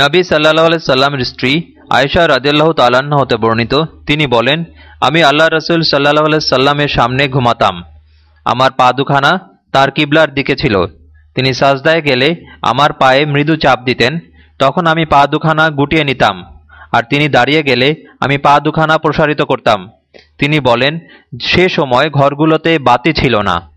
নবী সাল্লাহ সাল্লামের স্ত্রী আয়েশা রাজিয়াল্লাহ তালান্ন হতে বর্ণিত, তিনি বলেন, আমি আল্লাহ রসুল সাল্লাহ সাল্লামের সামনে ঘুমাতাম। আমার পা দুখানা তার কিবলার দিকে ছিল। তিনি সাজদায় গেলে আমার পায়ে মৃদু চাপ দিতেন। তখন আমি পা দুখানা গুটিয়ে নিতাম। আর তিনি দাঁড়িয়ে গেলে আমি পা দুখানা প্রসারিত করতাম। তিনি বলেন, সে সময় ঘরগুলোতে বাতি ছিল না।